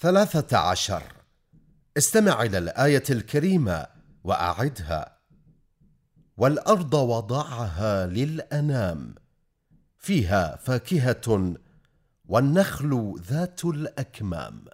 ثلاثة عشر. استمع إلى الآية الكريمة وأعدها. والأرض وضعها للأنام. فيها فاكهة والنخل ذات الأكمام.